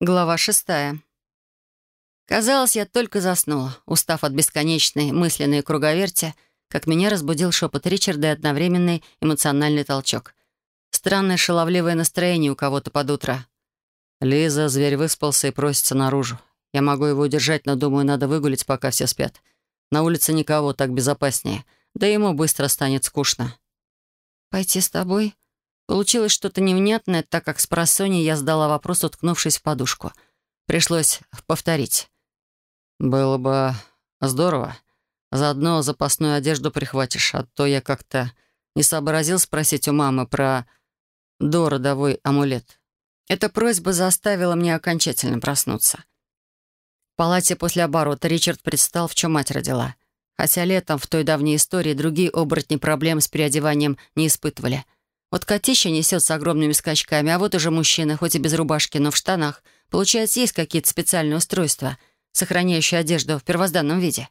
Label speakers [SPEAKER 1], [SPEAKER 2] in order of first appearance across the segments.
[SPEAKER 1] Глава шестая. Казалось, я только заснула, устав от бесконечной мысленной круговерти, как меня разбудил шепот Ричарда и одновременный эмоциональный толчок. Странное шаловливое настроение у кого-то под утро.
[SPEAKER 2] «Лиза, зверь выспался и просится наружу. Я могу его удержать, но думаю, надо выгулить, пока все спят. На улице никого, так безопаснее. Да ему быстро станет скучно».
[SPEAKER 1] «Пойти с тобой?» Получилось что-то невнятное, так как с просонья я сдала вопрос, уткнувшись в подушку. Пришлось повторить.
[SPEAKER 2] «Было бы здорово. Заодно запасную одежду прихватишь, а то я как-то не сообразил спросить у мамы про дородовой амулет».
[SPEAKER 1] Эта просьба заставила меня окончательно проснуться. В палате после оборота Ричард предстал, в чем мать родила. Хотя летом в той давней истории другие оборотни проблем с переодеванием не испытывали — вот котища несет с огромными скачками, а вот уже мужчина, хоть и без рубашки, но в штанах. Получается, есть какие-то специальные устройства, сохраняющие одежду в первозданном виде.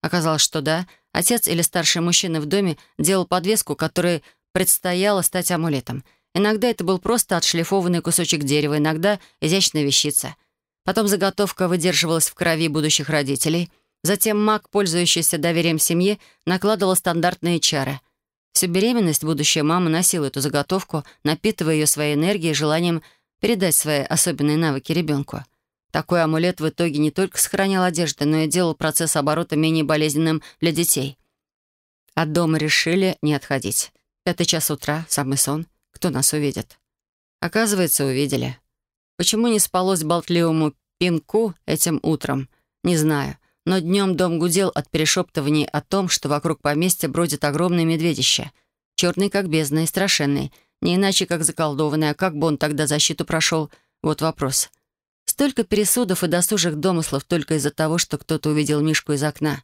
[SPEAKER 1] Оказалось, что да, отец или старший мужчина в доме делал подвеску, которой предстояло стать амулетом. Иногда это был просто отшлифованный кусочек дерева, иногда изящная вещица. Потом заготовка выдерживалась в крови будущих родителей. Затем маг, пользующийся доверием семьи, накладывал стандартные чары — Всю беременность будущая мама носила эту заготовку, напитывая ее своей энергией и желанием передать свои особенные навыки ребенку. Такой амулет в итоге не только сохранял одежду, но и делал процесс оборота менее болезненным для детей. От дома решили не отходить. Пятый час утра, самый сон. Кто нас увидит? Оказывается, увидели. Почему не спалось болтливому пинку этим утром? Не знаю но днем дом гудел от перешептываний о том, что вокруг поместья бродит огромное медведище. Черный, как бездна, и страшенный. Не иначе, как заколдованный. А как бы он тогда защиту прошел? Вот вопрос. Столько пересудов и досужих домыслов только из-за того, что кто-то увидел Мишку из окна.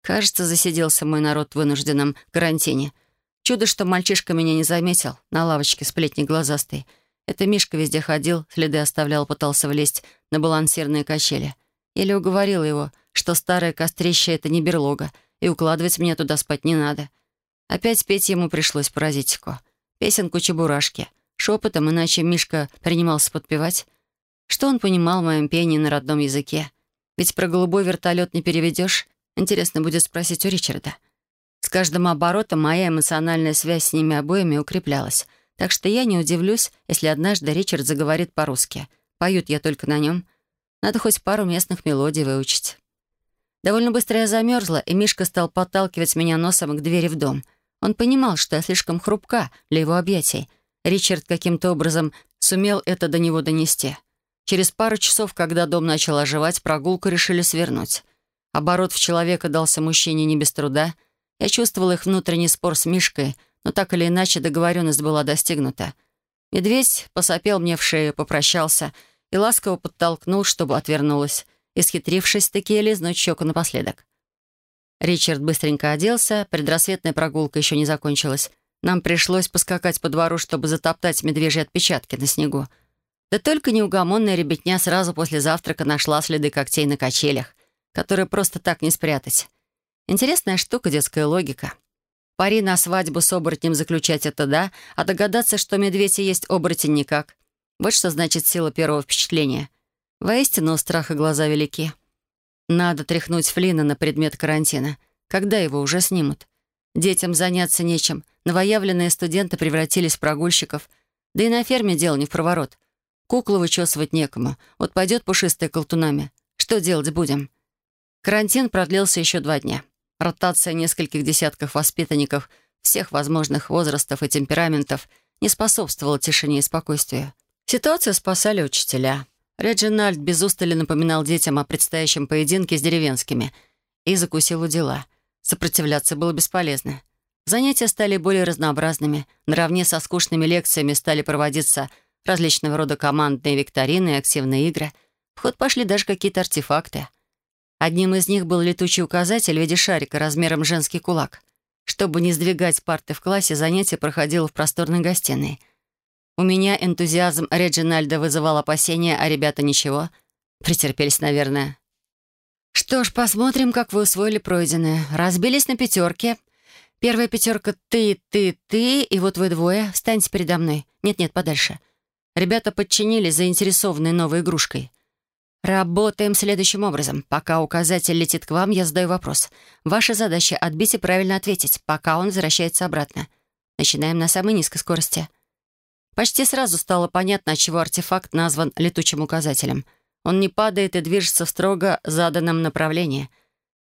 [SPEAKER 1] Кажется, засиделся мой народ в вынужденном карантине. Чудо, что мальчишка меня не заметил. На лавочке сплетни глазастый. Это Мишка везде ходил, следы оставлял, пытался влезть на балансирные качели. Или уговорил его — что старое кострище — это не берлога, и укладывать меня туда спать не надо. Опять петь ему пришлось паразитику. Песенку Чебурашки. Шепотом, иначе Мишка принимался подпевать. Что он понимал в моем пении на родном языке? Ведь про голубой вертолет не переведешь. Интересно будет спросить у Ричарда. С каждым оборотом моя эмоциональная связь с ними обоими укреплялась. Так что я не удивлюсь, если однажды Ричард заговорит по-русски. Поют я только на нем. Надо хоть пару местных мелодий выучить. Довольно быстро я замерзла, и Мишка стал подталкивать меня носом к двери в дом. Он понимал, что я слишком хрупка для его объятий. Ричард каким-то образом сумел это до него донести. Через пару часов, когда дом начал оживать, прогулку решили свернуть. Оборот в человека дался мужчине не без труда. Я чувствовал их внутренний спор с Мишкой, но так или иначе договоренность была достигнута. Медведь посопел мне в шею, попрощался и ласково подтолкнул, чтобы отвернулась исхитрившись таки лизнуть щеку напоследок. Ричард быстренько оделся, предрассветная прогулка еще не закончилась. Нам пришлось поскакать по двору, чтобы затоптать медвежьи отпечатки на снегу. Да только неугомонная ребятня сразу после завтрака нашла следы когтей на качелях, которые просто так не спрятать. Интересная штука, детская логика. Пари на свадьбу с оборотнем заключать это да, а догадаться, что медведь и есть оборотень никак. Вот что значит сила первого впечатления. Воистину, у страха глаза велики. Надо тряхнуть Флина на предмет карантина. Когда его уже снимут? Детям заняться нечем. Новоявленные студенты превратились в прогульщиков. Да и на ферме дело не в проворот. Куклу вычесывать некому. Вот пойдет пушистая колтунами. Что делать будем? Карантин продлился еще два дня. Ротация нескольких десятков воспитанников всех возможных возрастов и темпераментов не способствовала тишине и спокойствию. Ситуацию спасали учителя. Реджинальд без устали напоминал детям о предстоящем поединке с деревенскими и закусил у дела. Сопротивляться было бесполезно. Занятия стали более разнообразными. Наравне со скучными лекциями стали проводиться различного рода командные викторины и активные игры. В ход пошли даже какие-то артефакты. Одним из них был летучий указатель в виде шарика размером женский кулак. Чтобы не сдвигать парты в классе, занятие проходило в просторной гостиной — у меня энтузиазм Реджинальда вызывал опасения, а ребята ничего. Претерпелись, наверное. Что ж, посмотрим, как вы усвоили пройденное. Разбились на пятерки. Первая пятерка — ты, ты, ты, и вот вы двое. Встаньте передо мной. Нет-нет, подальше. Ребята подчинились, заинтересованные новой игрушкой. «Работаем следующим образом. Пока указатель летит к вам, я задаю вопрос. Ваша задача — отбить и правильно ответить, пока он возвращается обратно. Начинаем на самой низкой скорости». Почти сразу стало понятно, отчего артефакт назван летучим указателем. Он не падает и движется в строго заданном направлении.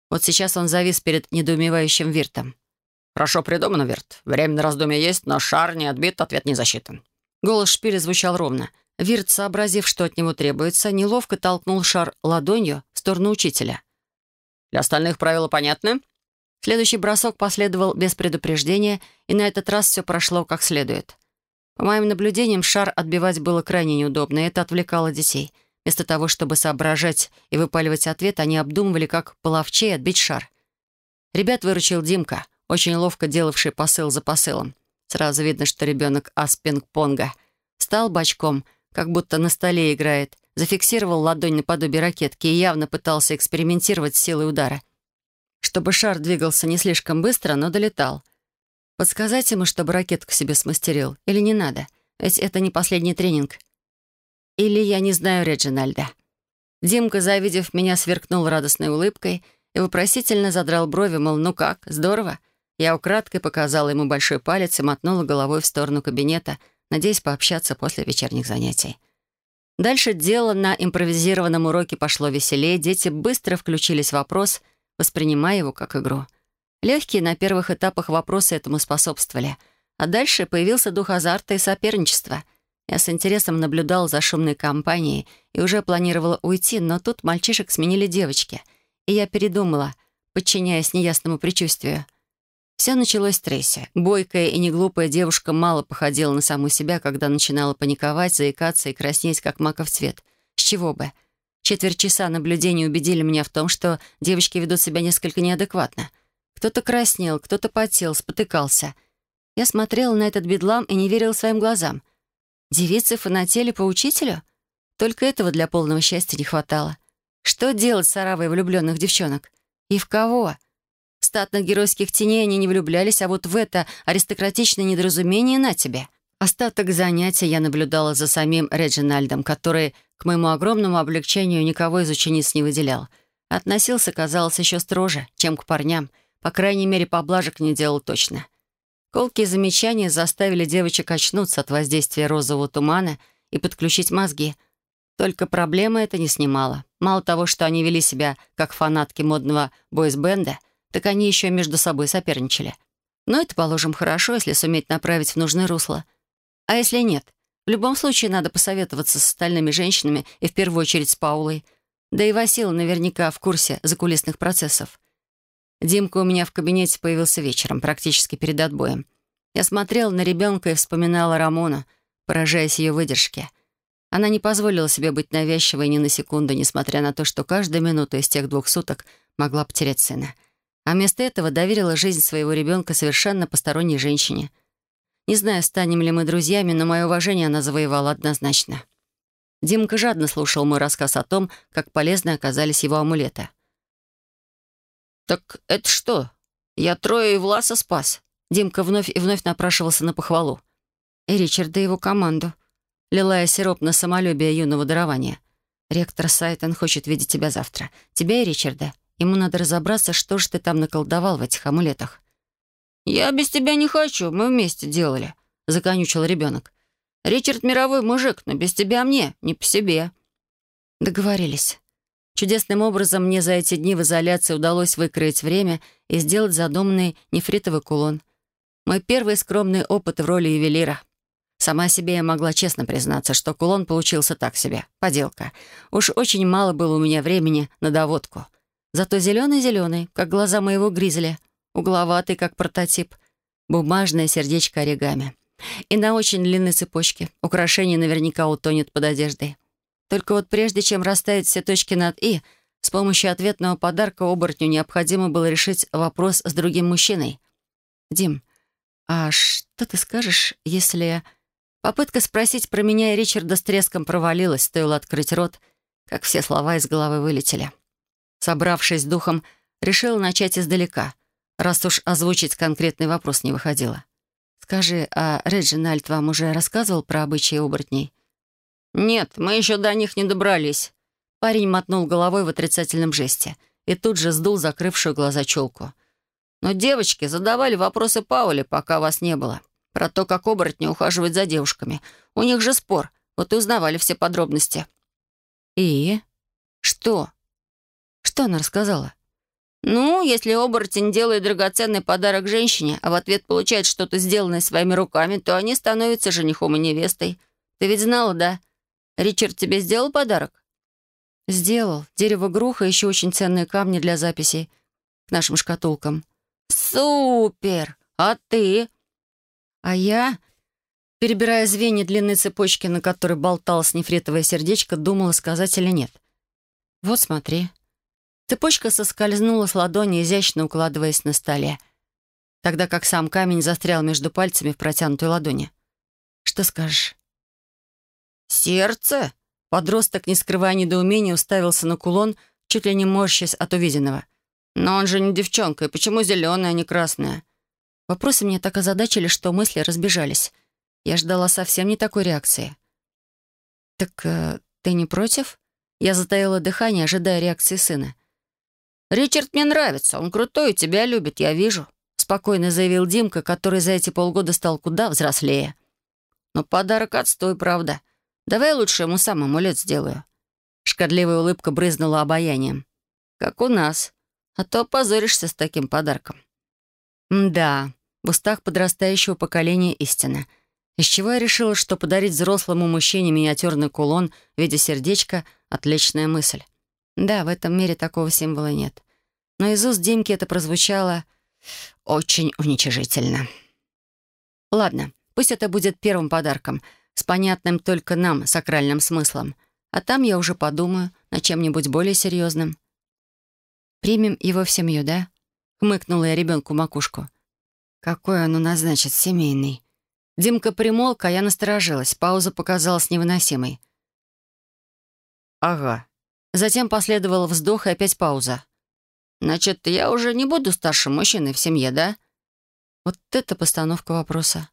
[SPEAKER 1] Вот сейчас он завис перед недоумевающим Виртом.
[SPEAKER 2] «Хорошо придумано, Вирт. Время на раздумье есть, но шар не отбит, ответ не засчитан».
[SPEAKER 1] Голос шпиля звучал ровно — Вирт, сообразив, что от него требуется, неловко толкнул шар ладонью в сторону учителя.
[SPEAKER 2] «Для остальных правила понятны?»
[SPEAKER 1] Следующий бросок последовал без предупреждения, и на этот раз все прошло как следует. По моим наблюдениям, шар отбивать было крайне неудобно, и это отвлекало детей. Вместо того, чтобы соображать и выпаливать ответ, они обдумывали, как половчей отбить шар. Ребят выручил Димка, очень ловко делавший посыл за посылом. Сразу видно, что ребенок ас пинг-понга. Стал бочком — как будто на столе играет, зафиксировал ладонь наподобие ракетки и явно пытался экспериментировать с силой удара. Чтобы шар двигался не слишком быстро, но долетал. Подсказать ему, чтобы ракетку себе смастерил, или не надо? Ведь это не последний тренинг. Или я не знаю Реджинальда. Димка, завидев меня, сверкнул радостной улыбкой и вопросительно задрал брови, мол, ну как, здорово. Я украдкой показала ему большой палец и мотнула головой в сторону кабинета — надеясь пообщаться после вечерних занятий. Дальше дело на импровизированном уроке пошло веселее, дети быстро включились в вопрос, воспринимая его как игру. Легкие на первых этапах вопросы этому способствовали, а дальше появился дух азарта и соперничества. Я с интересом наблюдал за шумной компанией и уже планировала уйти, но тут мальчишек сменили девочки, и я передумала, подчиняясь неясному предчувствию. Все началось с Трейси. Бойкая и неглупая девушка мало походила на саму себя, когда начинала паниковать, заикаться и краснеть, как маков цвет. С чего бы? Четверть часа наблюдений убедили меня в том, что девочки ведут себя несколько неадекватно. Кто-то краснел, кто-то потел, спотыкался. Я смотрела на этот бедлам и не верила своим глазам. Девицы фанатели по учителю? Только этого для полного счастья не хватало. Что делать с оравой влюбленных девчонок? И в кого? статных геройских теней они не влюблялись, а вот в это аристократичное недоразумение на тебе. Остаток занятия я наблюдала за самим Реджинальдом, который, к моему огромному облегчению, никого из учениц не выделял. Относился, казалось, еще строже, чем к парням. По крайней мере, поблажек не делал точно. Колкие замечания заставили девочек очнуться от воздействия розового тумана и подключить мозги. Только проблема это не снимала. Мало того, что они вели себя как фанатки модного бойсбенда — так они еще между собой соперничали. Но это, положим, хорошо, если суметь направить в нужное русло. А если нет? В любом случае надо посоветоваться с остальными женщинами и в первую очередь с Паулой. Да и Васил наверняка в курсе закулисных процессов. Димка у меня в кабинете появился вечером, практически перед отбоем. Я смотрела на ребенка и вспоминала Рамону, поражаясь ее выдержке. Она не позволила себе быть навязчивой ни на секунду, несмотря на то, что каждая минута из тех двух суток могла потерять сына а вместо этого доверила жизнь своего ребенка совершенно посторонней женщине. Не знаю, станем ли мы друзьями, но мое уважение она завоевала однозначно. Димка жадно слушал мой рассказ о том, как полезны оказались его амулеты. «Так это что? Я трое и Власа спас?» Димка вновь и вновь напрашивался на похвалу. И Ричарда и его команду. Лилая сироп на самолюбие юного дарования. «Ректор Сайтон хочет видеть тебя завтра. Тебя и Ричарда. Ему надо разобраться, что же ты там наколдовал в этих амулетах. «Я без тебя не хочу, мы вместе делали», — законючил ребенок. «Ричард мировой мужик, но без тебя мне, не по себе». Договорились. Чудесным образом мне за эти дни в изоляции удалось выкроить время и сделать задуманный нефритовый кулон. Мой первый скромный опыт в роли ювелира. Сама себе я могла честно признаться, что кулон получился так себе, поделка. Уж очень мало было у меня времени на доводку. Зато зеленый-зеленый, как глаза моего гризля, угловатый, как прототип, бумажное сердечко оригами. И на очень длинной цепочке. Украшение наверняка утонет под одеждой. Только вот прежде чем расставить все точки над «и», с помощью ответного подарка оборотню необходимо было решить вопрос с другим мужчиной. «Дим, а что ты скажешь, если...» Попытка спросить про меня и Ричарда с треском провалилась, стоило открыть рот, как все слова из головы вылетели. Собравшись с духом, решила начать издалека, раз уж озвучить конкретный вопрос не выходило. «Скажи, а Реджинальд вам уже рассказывал про обычаи оборотней?» «Нет, мы еще до них не добрались». Парень мотнул головой в отрицательном жесте и тут же сдул закрывшую глаза челку. «Но девочки задавали вопросы Пауле, пока вас не было. Про то, как оборотни ухаживают за девушками. У них же спор. Вот и узнавали все подробности».
[SPEAKER 2] «И?
[SPEAKER 1] Что?»
[SPEAKER 2] «Что она рассказала?»
[SPEAKER 1] «Ну, если оборотень делает драгоценный подарок женщине, а в ответ получает что-то сделанное своими руками, то они становятся женихом и невестой. Ты ведь знала, да? Ричард тебе сделал подарок?»
[SPEAKER 2] «Сделал. Дерево груха, еще очень ценные камни для записей к нашим шкатулкам».
[SPEAKER 1] «Супер! А ты?»
[SPEAKER 2] «А я...» Перебирая звенья длинной цепочки, на которой болталось нефритовое сердечко, думала, сказать или нет. «Вот смотри». Цепочка соскользнула с ладони, изящно укладываясь на столе, тогда как сам камень застрял между пальцами в протянутой ладони. «Что скажешь?»
[SPEAKER 1] «Сердце?»
[SPEAKER 2] Подросток, не скрывая недоумения, уставился на кулон, чуть ли не морщась от увиденного.
[SPEAKER 1] «Но он же не девчонка, и почему зеленая, а не красная?»
[SPEAKER 2] Вопросы мне так озадачили, что мысли разбежались. Я ждала совсем не такой реакции. «Так э, ты не против?» Я затаила дыхание, ожидая реакции сына.
[SPEAKER 1] «Ричард мне нравится, он крутой и тебя любит, я вижу»,
[SPEAKER 2] спокойно заявил Димка, который за эти полгода стал куда взрослее.
[SPEAKER 1] «Но подарок отстой, правда. Давай лучше ему сам амулет сделаю».
[SPEAKER 2] Шкодливая улыбка брызнула обаянием.
[SPEAKER 1] «Как у нас. А то опозоришься с таким подарком».
[SPEAKER 2] «Да, в устах подрастающего поколения истина. Из чего я решила, что подарить взрослому мужчине миниатюрный кулон в виде сердечка — отличная мысль. Да, в этом мире такого символа нет. Но из уст Димки это прозвучало очень уничижительно. Ладно, пусть это будет первым подарком, с понятным только нам сакральным смыслом. А там я уже подумаю над чем-нибудь более серьезным. «Примем его в семью, да?» — хмыкнула я ребенку макушку. «Какой он у нас, значит, семейный?» Димка примолк, а я насторожилась. Пауза показалась невыносимой.
[SPEAKER 1] «Ага»,
[SPEAKER 2] Затем последовал вздох и опять пауза.
[SPEAKER 1] «Значит, я уже не буду старшим мужчиной в семье, да?»
[SPEAKER 2] Вот это постановка вопроса.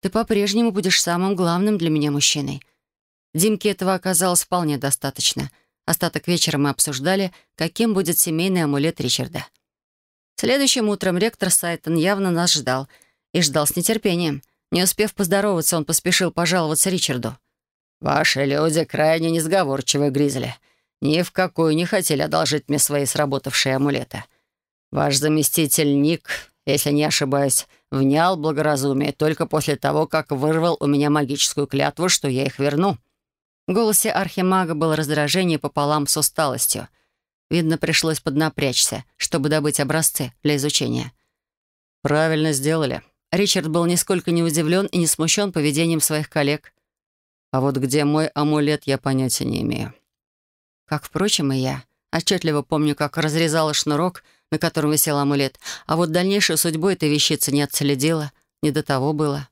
[SPEAKER 2] Ты по-прежнему будешь самым главным для меня мужчиной. Димке этого оказалось вполне достаточно. Остаток вечера мы обсуждали, каким будет семейный амулет Ричарда. Следующим утром ректор Сайтон явно нас ждал. И ждал с нетерпением. Не успев поздороваться, он поспешил пожаловаться Ричарду.
[SPEAKER 3] «Ваши люди крайне несговорчивы, Гризли ни в какую не хотели одолжить мне свои сработавшие амулеты. Ваш заместитель Ник, если не ошибаюсь, внял благоразумие только после того, как вырвал у меня магическую клятву, что я их верну».
[SPEAKER 2] В голосе архимага было раздражение пополам с усталостью. Видно, пришлось поднапрячься, чтобы добыть образцы для изучения.
[SPEAKER 3] «Правильно сделали».
[SPEAKER 2] Ричард был нисколько не удивлен и не смущен поведением своих коллег.
[SPEAKER 3] «А вот где мой амулет, я понятия не имею».
[SPEAKER 2] Как, впрочем, и я. Отчетливо помню, как разрезала шнурок, на котором висел амулет, а вот дальнейшую судьбу этой вещицы не отследила. Не до того было.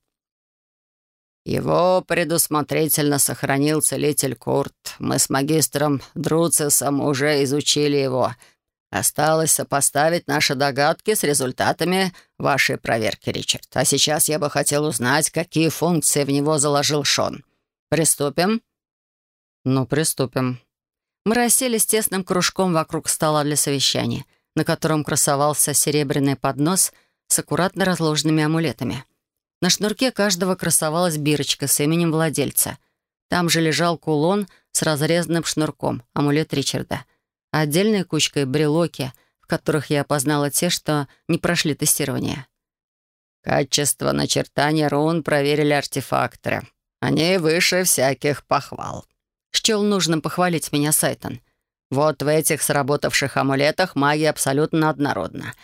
[SPEAKER 3] «Его предусмотрительно сохранил целитель Курт. Мы с магистром Друцисом уже изучили его. Осталось сопоставить наши догадки с результатами вашей проверки, Ричард. А сейчас я бы хотел узнать, какие функции в него заложил Шон. Приступим?»
[SPEAKER 2] «Ну, приступим», мы расселись тесным кружком вокруг стола для совещания, на котором красовался серебряный поднос с аккуратно разложенными амулетами. На шнурке каждого красовалась бирочка с именем владельца. Там же лежал кулон с разрезанным шнурком, амулет Ричарда. Отдельной кучкой брелоки, в которых я опознала те, что не прошли тестирование.
[SPEAKER 3] «Качество начертания рун проверили артефакторы. Они выше всяких похвал»,
[SPEAKER 2] Счел нужным похвалить меня Сайтон.
[SPEAKER 3] Вот в этих сработавших амулетах магия абсолютно однородна.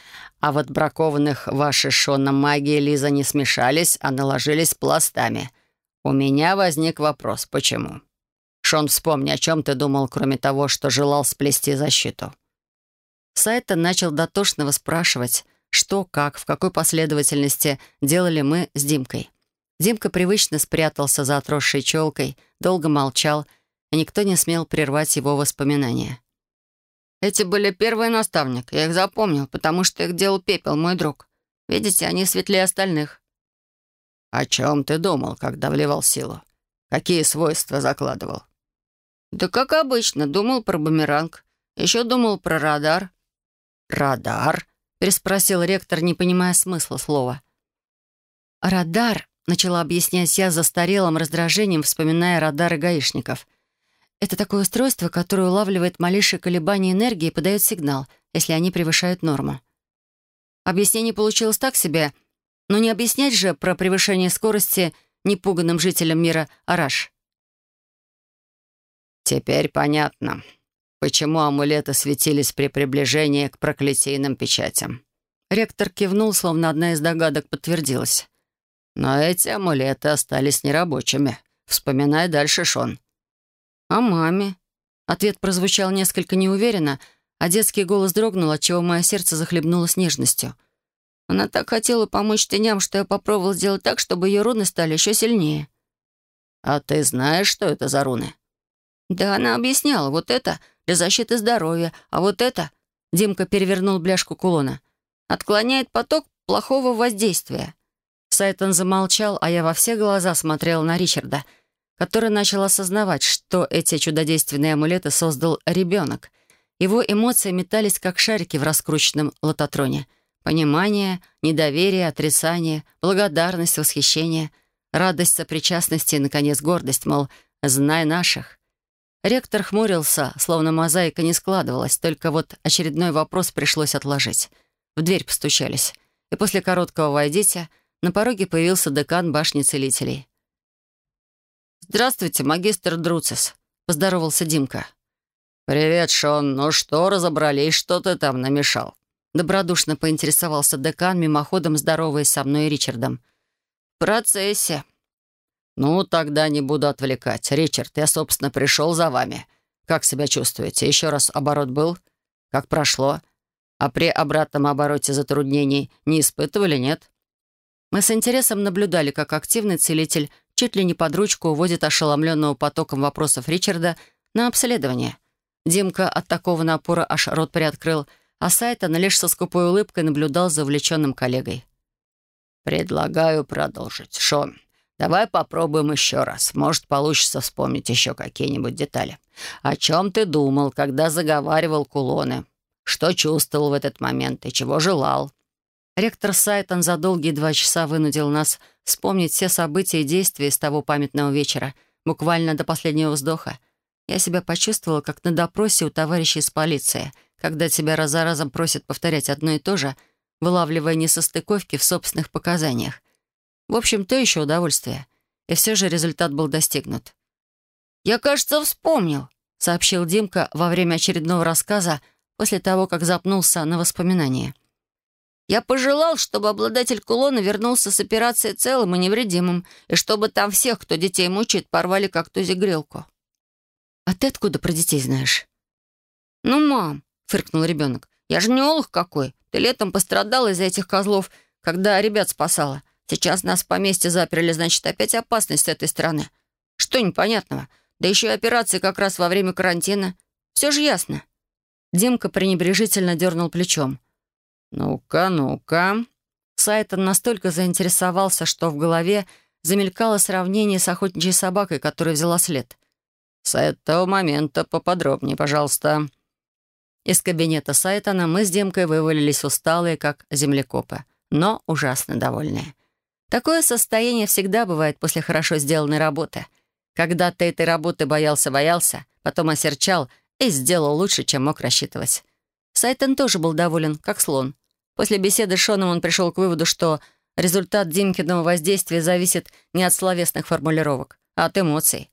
[SPEAKER 3] А вот бракованных ваши Шоном магии Лиза не смешались, а наложились пластами. У меня возник вопрос, почему? Шон, вспомни, о чем ты думал, кроме того, что желал сплести защиту.
[SPEAKER 2] Сайтон начал дотошно спрашивать, что, как, в какой последовательности делали мы с Димкой. Димка привычно спрятался за отросшей челкой, долго молчал — и никто не смел прервать его воспоминания.
[SPEAKER 1] «Эти были первые наставники, я их запомнил, потому что их делал пепел, мой друг. Видите, они светлее остальных».
[SPEAKER 3] «О чем ты думал, когда вливал силу? Какие свойства закладывал?»
[SPEAKER 2] «Да как обычно. Думал про бумеранг. Еще думал про радар».
[SPEAKER 3] «Радар?» — переспросил ректор, не понимая смысла слова.
[SPEAKER 1] «Радар», — начала объяснять я застарелым раздражением, вспоминая радары гаишников. «Это такое устройство, которое улавливает малейшие колебания энергии и подает сигнал, если они превышают норму». Объяснение получилось так себе, но не объяснять же про превышение скорости непуганным жителям мира Араш.
[SPEAKER 3] «Теперь понятно, почему амулеты светились при приближении к проклятийным печатям».
[SPEAKER 1] Ректор кивнул, словно одна из догадок подтвердилась.
[SPEAKER 3] «Но эти амулеты остались нерабочими. Вспоминай дальше, Шон».
[SPEAKER 1] «О маме». Ответ прозвучал несколько неуверенно, а детский голос дрогнул, отчего мое сердце захлебнулось нежностью. Она так хотела помочь теням, что я попробовал сделать так, чтобы ее руны стали еще сильнее.
[SPEAKER 3] «А ты знаешь, что это за руны?»
[SPEAKER 1] «Да, она объясняла. Вот это для защиты здоровья, а вот это...» Димка перевернул бляшку кулона. «Отклоняет поток плохого воздействия». Сайтон замолчал, а я во все глаза смотрела на Ричарда, который начал осознавать, что эти чудодейственные амулеты создал ребенок. Его эмоции метались, как шарики в раскрученном лототроне. Понимание, недоверие, отрицание, благодарность, восхищение, радость сопричастности и, наконец, гордость, мол, «знай наших». Ректор хмурился, словно мозаика не складывалась, только вот очередной вопрос пришлось отложить. В дверь постучались, и после короткого «войдите» на пороге появился декан башни целителей. «Здравствуйте, магистр Друцис», — поздоровался Димка.
[SPEAKER 3] «Привет, Шон. Ну что, разобрались, что ты там намешал?»
[SPEAKER 1] Добродушно поинтересовался декан, мимоходом здороваясь со мной и Ричардом.
[SPEAKER 2] «В процессе»,
[SPEAKER 3] «Ну, тогда не буду отвлекать. Ричард, я, собственно, пришел за вами. Как себя чувствуете? Еще раз оборот был? Как прошло? А при обратном обороте затруднений не испытывали, нет?»
[SPEAKER 1] Мы с интересом наблюдали, как активный целитель чуть ли не под ручку уводит ошеломленного потоком вопросов Ричарда на обследование. Димка от такого напора аж рот приоткрыл, а Сайтон лишь со скупой улыбкой наблюдал за увлеченным коллегой.
[SPEAKER 3] «Предлагаю продолжить. Шон, Давай попробуем еще раз. Может, получится вспомнить еще какие-нибудь детали. О чем ты думал, когда заговаривал кулоны? Что чувствовал в этот момент и чего желал?»
[SPEAKER 1] Ректор Сайтон за долгие два часа вынудил нас вспомнить все события и действия с того памятного вечера, буквально до последнего вздоха. Я себя почувствовала, как на допросе у товарища из полиции, когда тебя раз за разом просят повторять одно и то же, вылавливая несостыковки в собственных показаниях. В общем, то еще удовольствие. И все же результат был достигнут.
[SPEAKER 2] «Я, кажется, вспомнил», —
[SPEAKER 1] сообщил Димка во время очередного рассказа после того, как запнулся на воспоминания.
[SPEAKER 2] «Я пожелал, чтобы обладатель кулона вернулся с операции целым и невредимым, и чтобы там всех, кто детей мучает, порвали как тузи грелку».
[SPEAKER 1] «А ты откуда про детей знаешь?»
[SPEAKER 2] «Ну, мам», — фыркнул ребенок, — «я же не олух какой. Ты летом пострадала из-за этих козлов, когда ребят спасала. Сейчас нас в поместье заперли, значит, опять опасность с этой стороны. Что непонятного? Да еще и операции как раз во время карантина. Все же ясно».
[SPEAKER 1] Димка пренебрежительно дернул плечом.
[SPEAKER 3] «Ну-ка, ну-ка».
[SPEAKER 1] Сайтон настолько заинтересовался, что в голове замелькало сравнение с охотничьей собакой, которая взяла след.
[SPEAKER 3] «С этого момента поподробнее, пожалуйста».
[SPEAKER 1] Из кабинета Сайтона мы с Димкой вывалились усталые, как землекопы, но ужасно довольные. Такое состояние всегда бывает после хорошо сделанной работы. Когда ты этой работы боялся-боялся, потом осерчал и сделал лучше, чем мог рассчитывать. Сайтон тоже был доволен, как слон. После беседы с Шоном он пришел к выводу, что результат Димкиного воздействия зависит не от словесных формулировок, а от эмоций.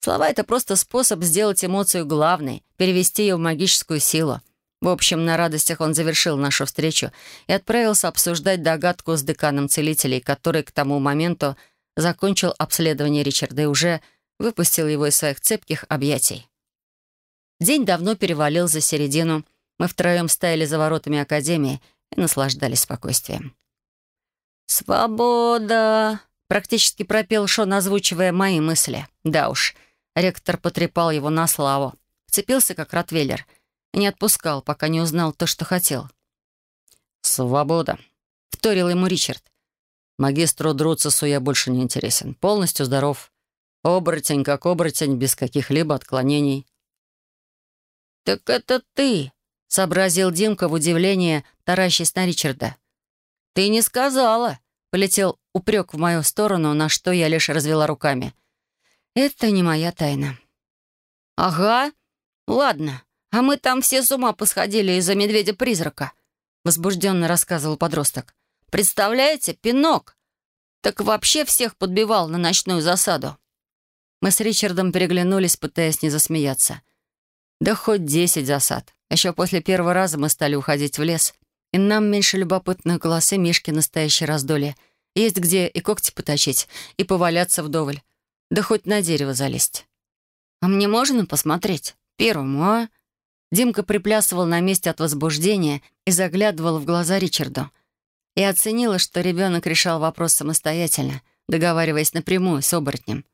[SPEAKER 1] Слова — это просто способ сделать эмоцию главной, перевести ее в магическую силу — в общем, на радостях он завершил нашу встречу и отправился обсуждать догадку с деканом целителей, который к тому моменту закончил обследование Ричарда и уже выпустил его из своих цепких объятий. День давно перевалил за середину. Мы втроем стояли за воротами Академии и наслаждались спокойствием.
[SPEAKER 2] «Свобода!»
[SPEAKER 1] — практически пропел Шон, озвучивая мои мысли. Да уж, ректор потрепал его на славу. Вцепился, как ротвейлер — и не отпускал, пока не узнал то, что хотел.
[SPEAKER 3] «Свобода», — вторил ему Ричард. «Магистру Друцесу я больше не интересен. Полностью здоров.
[SPEAKER 1] Оборотень как оборотень, без каких-либо отклонений».
[SPEAKER 2] «Так это ты!» — сообразил Димка в удивлении, таращясь на Ричарда. «Ты не сказала!» — полетел упрек в мою сторону, на что я лишь развела руками. «Это не моя тайна». «Ага. Ладно. А мы там все с ума посходили из-за медведя-призрака», — возбужденно рассказывал подросток. «Представляете, пинок! Так вообще всех подбивал на ночную засаду». Мы с Ричардом переглянулись, пытаясь не засмеяться. Да хоть десять засад. Еще после первого раза мы стали уходить в лес, и нам меньше любопытных голосы Мишки настоящее раздолье. Есть где и когти поточить, и поваляться вдоволь. Да хоть на дерево залезть. «А мне можно посмотреть? Первому, а?» Димка приплясывал на месте от возбуждения и заглядывал в глаза Ричарду. И оценила, что ребенок решал вопрос самостоятельно, договариваясь напрямую с оборотнем.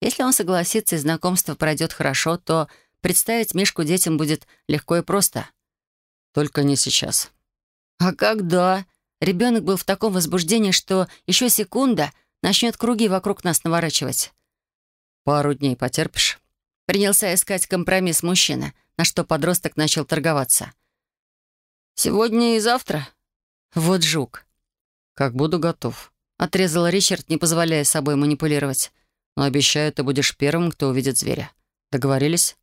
[SPEAKER 2] Если он согласится и знакомство пройдет хорошо, то представить Мишку детям будет легко и просто.
[SPEAKER 1] Только не сейчас.
[SPEAKER 2] А когда? Ребенок был в таком возбуждении, что еще секунда начнет круги вокруг нас наворачивать.
[SPEAKER 1] Пару дней потерпишь.
[SPEAKER 2] Принялся искать компромисс мужчина, на что подросток начал торговаться. «Сегодня и завтра?» Вот жук.
[SPEAKER 1] «Как буду готов», —
[SPEAKER 2] отрезал Ричард, не позволяя собой манипулировать.
[SPEAKER 1] «Но обещаю, ты будешь первым, кто увидит зверя. Договорились?»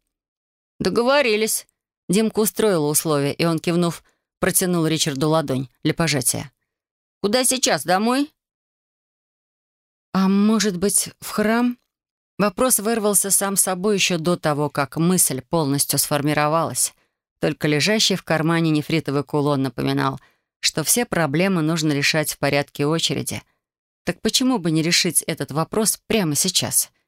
[SPEAKER 2] «Договорились». Димка устроила условия, и он, кивнув, протянул Ричарду ладонь для пожатия. «Куда сейчас? Домой?» «А может быть, в храм?» Вопрос вырвался сам собой еще до того, как мысль полностью сформировалась. Только лежащий в кармане нефритовый кулон напоминал, что все проблемы нужно решать в порядке очереди. Так почему бы не решить этот вопрос прямо сейчас —